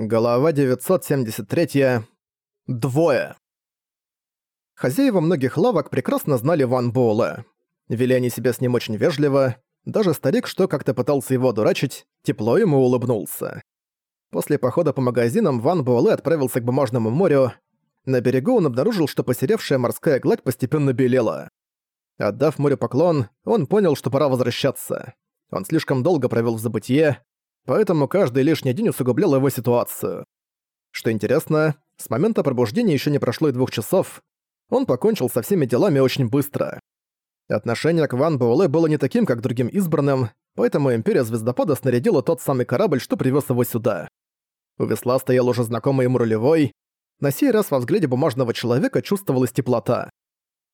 Голова 973. Двое. Хозяева многих лавок прекрасно знали Ван Буэлэ. Вели они себя с ним очень вежливо. Даже старик, что как-то пытался его дурачить, тепло ему улыбнулся. После похода по магазинам Ван Буэлэ отправился к Бумажному морю. На берегу он обнаружил, что посеревшая морская гладь постепенно белела. Отдав морю поклон, он понял, что пора возвращаться. Он слишком долго провел в забытье, поэтому каждый лишний день усугублял его ситуацию. Что интересно, с момента пробуждения еще не прошло и двух часов, он покончил со всеми делами очень быстро. Отношение к Ван Буэлэ было не таким, как другим избранным, поэтому Империя Звездопада снарядила тот самый корабль, что привез его сюда. У весла стоял уже знакомый ему рулевой. На сей раз во взгляде бумажного человека чувствовалась теплота.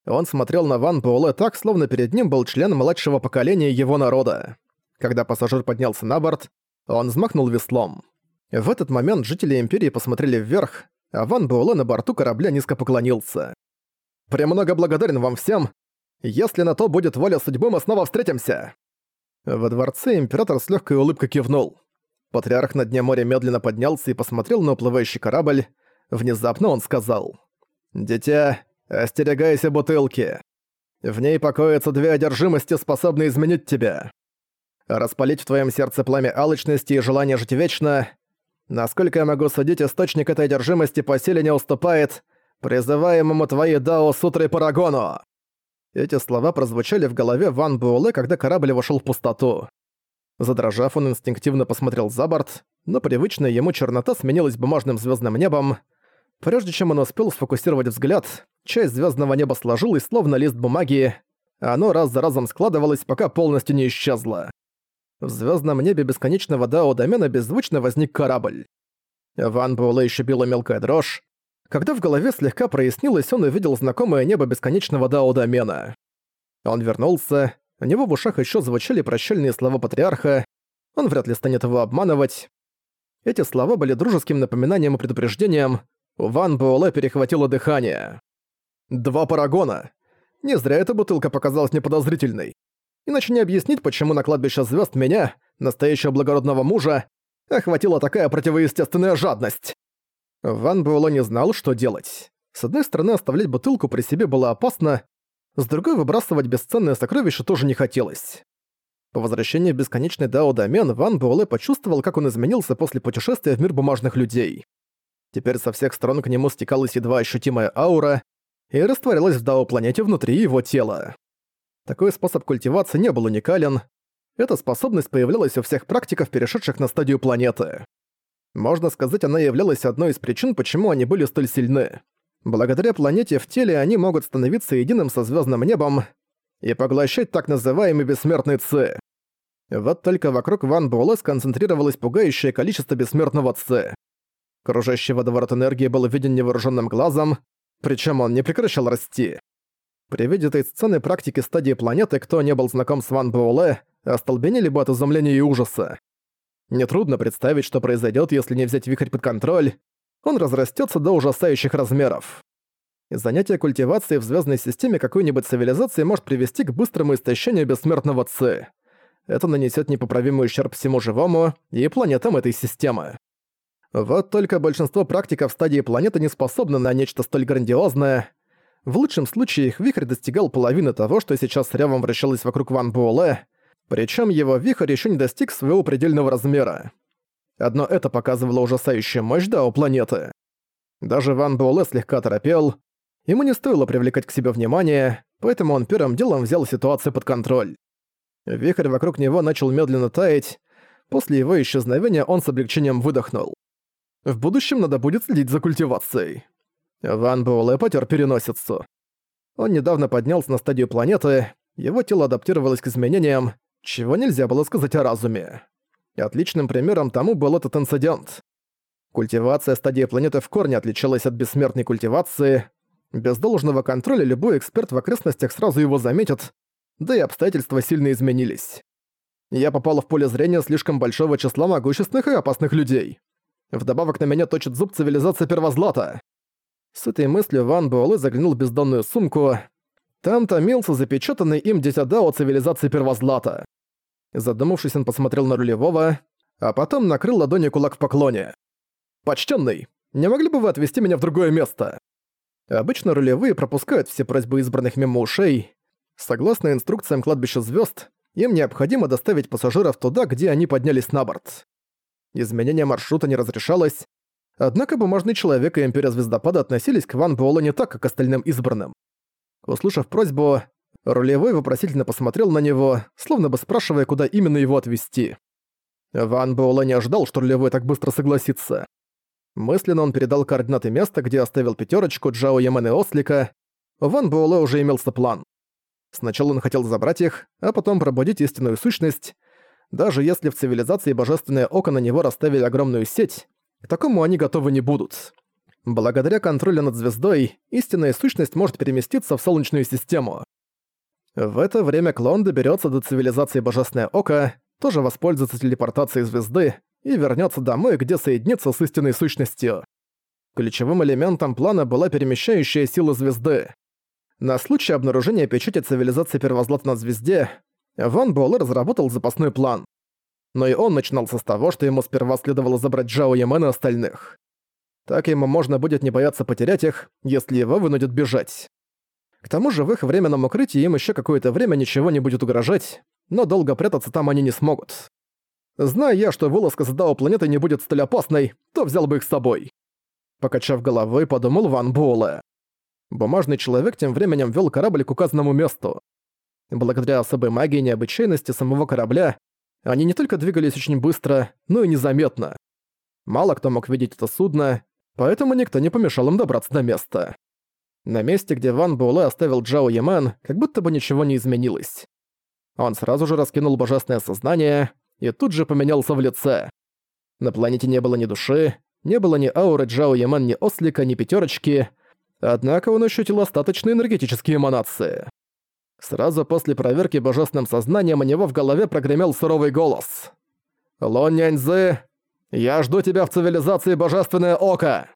Он смотрел на Ван Буэлэ так, словно перед ним был член младшего поколения его народа. Когда пассажир поднялся на борт, он взмахнул веслом. В этот момент жители Империи посмотрели вверх, а Ван Буэлэ на борту корабля низко поклонился. «Премного благодарен вам всем. Если на то будет воля судьбы, мы снова встретимся!» Во дворце император с легкой улыбкой кивнул. Патриарх на дне моря медленно поднялся и посмотрел на уплывающий корабль. Внезапно он сказал. «Дитя, остерегайся бутылки. В ней покоятся две одержимости, способные изменить тебя распалить в твоем сердце пламя алчности и желание жить вечно. Насколько я могу судить, источник этой одержимости по силе не уступает призываемому твоей Дао Сутрой Парагону. Эти слова прозвучали в голове Ван Буэлэ, когда корабль вошел в пустоту. Задрожав, он инстинктивно посмотрел за борт, но привычная ему чернота сменилась бумажным звездным небом. Прежде чем он успел сфокусировать взгляд, часть звездного неба сложилась, словно лист бумаги, оно раз за разом складывалось, пока полностью не исчезло. В звездном небе бесконечного Дао-домена беззвучно возник корабль. Ван Буэлэ еще била мелкая дрожь. Когда в голове слегка прояснилось, он увидел знакомое небо бесконечного Дао-домена. Он вернулся, у него в ушах еще звучали прощальные слова патриарха, он вряд ли станет его обманывать. Эти слова были дружеским напоминанием и предупреждением, Ван Буэлэ перехватило дыхание. «Два парагона!» Не зря эта бутылка показалась неподозрительной. Иначе не объяснить, почему на кладбище звезд меня, настоящего благородного мужа, охватила такая противоестественная жадность. Ван Буэлло не знал, что делать. С одной стороны, оставлять бутылку при себе было опасно, с другой, выбрасывать бесценное сокровище тоже не хотелось. По возвращении в бесконечный Дао-домен Ван Буэлэ почувствовал, как он изменился после путешествия в мир бумажных людей. Теперь со всех сторон к нему стекалась едва ощутимая аура и растворилась в Дао-планете внутри его тела. Такой способ культивации не был уникален. Эта способность появлялась у всех практиков, перешедших на стадию планеты. Можно сказать, она являлась одной из причин, почему они были столь сильны. Благодаря планете в теле они могут становиться единым со звездным небом и поглощать так называемый бессмертный ци. Вот только вокруг Ван Буэлэ сконцентрировалось пугающее количество бессмертного ци. Кружащий водоворот энергии был виден невооруженным глазом, причем он не прекращал расти. При виде этой сцены практики стадии планеты, кто не был знаком с Ван Буэлэ, остолбенели бы от изумления и ужаса. Нетрудно представить, что произойдет, если не взять вихрь под контроль. Он разрастется до ужасающих размеров. Занятие культивацией в звездной системе какой-нибудь цивилизации может привести к быстрому истощению бессмертного Ци. Это нанесет непоправимый ущерб всему живому и планетам этой системы. Вот только большинство практиков стадии планеты не способны на нечто столь грандиозное, в лучшем случае их вихрь достигал половины того, что сейчас с рявом вращалось вокруг Ван Буэлэ, причем его вихрь еще не достиг своего предельного размера. Одно это показывало ужасающую мощь Дао планеты. Даже Ван Буэлэ слегка торопел, ему не стоило привлекать к себе внимание, поэтому он первым делом взял ситуацию под контроль. Вихрь вокруг него начал медленно таять, после его исчезновения он с облегчением выдохнул. В будущем надо будет следить за культивацией. Ван Буэлэ потер переносицу. Он недавно поднялся на стадию планеты, его тело адаптировалось к изменениям, чего нельзя было сказать о разуме. И отличным примером тому был этот инцидент. Культивация стадии планеты в корне отличалась от бессмертной культивации. Без должного контроля любой эксперт в окрестностях сразу его заметит, да и обстоятельства сильно изменились. Я попала в поле зрения слишком большого числа могущественных и опасных людей. Вдобавок на меня точит зуб цивилизация Первозлата. С этой мыслью Ван Буэлэ заглянул в бездонную сумку. Там томился запечатанный им дитя Дао цивилизации Первозлата. Задумавшись, он посмотрел на рулевого, а потом накрыл ладонью кулак в поклоне. «Почтенный, не могли бы вы отвезти меня в другое место?» Обычно рулевые пропускают все просьбы избранных мимо ушей. Согласно инструкциям кладбища звезд, им необходимо доставить пассажиров туда, где они поднялись на борт. Изменение маршрута не разрешалось, однако бумажный человек и Империя Звездопада относились к Ван Буэллу не так, как к остальным избранным. Услышав просьбу, рулевой вопросительно посмотрел на него, словно бы спрашивая, куда именно его отвезти. Ван Буэлла не ожидал, что рулевой так быстро согласится. Мысленно он передал координаты места, где оставил пятерочку Джао Ямен и Ослика. Ван Буэлэ уже имелся план. Сначала он хотел забрать их, а потом пробудить истинную сущность. Даже если в цивилизации Божественное Око на него расставили огромную сеть, такому они готовы не будут. Благодаря контролю над звездой, истинная сущность может переместиться в Солнечную систему. В это время клон доберется до цивилизации Божественное Око, тоже воспользуется телепортацией звезды и вернется домой, где соединится с истинной сущностью. Ключевым элементом плана была перемещающая сила звезды. На случай обнаружения печати цивилизации Первозлата на звезде, Ван Буэлэ разработал запасной план. Но и он начинался с того, что ему сперва следовало забрать Джао Ямен и остальных. Так ему можно будет не бояться потерять их, если его вынудят бежать. К тому же в их временном укрытии им еще какое-то время ничего не будет угрожать, но долго прятаться там они не смогут. Зная я, что вылазка за Дао планеты не будет столь опасной, то взял бы их с собой. Покачав головой, подумал Ван Буэлэ. Бумажный человек тем временем вел корабль к указанному месту. Благодаря особой магии и необычайности самого корабля, они не только двигались очень быстро, но и незаметно. Мало кто мог видеть это судно, поэтому никто не помешал им добраться до места. На месте, где Ван Буэлэ оставил Джао Ямен, как будто бы ничего не изменилось. Он сразу же раскинул божественное сознание и тут же поменялся в лице. На планете не было ни души, не было ни ауры Джао Ямен, ни Ослика, ни Пятерочки, Однако он ощутил остаточные энергетические эманации. Сразу после проверки божественным сознанием у него в голове прогремел суровый голос. «Лон Няньзы, я жду тебя в цивилизации Божественное Око!»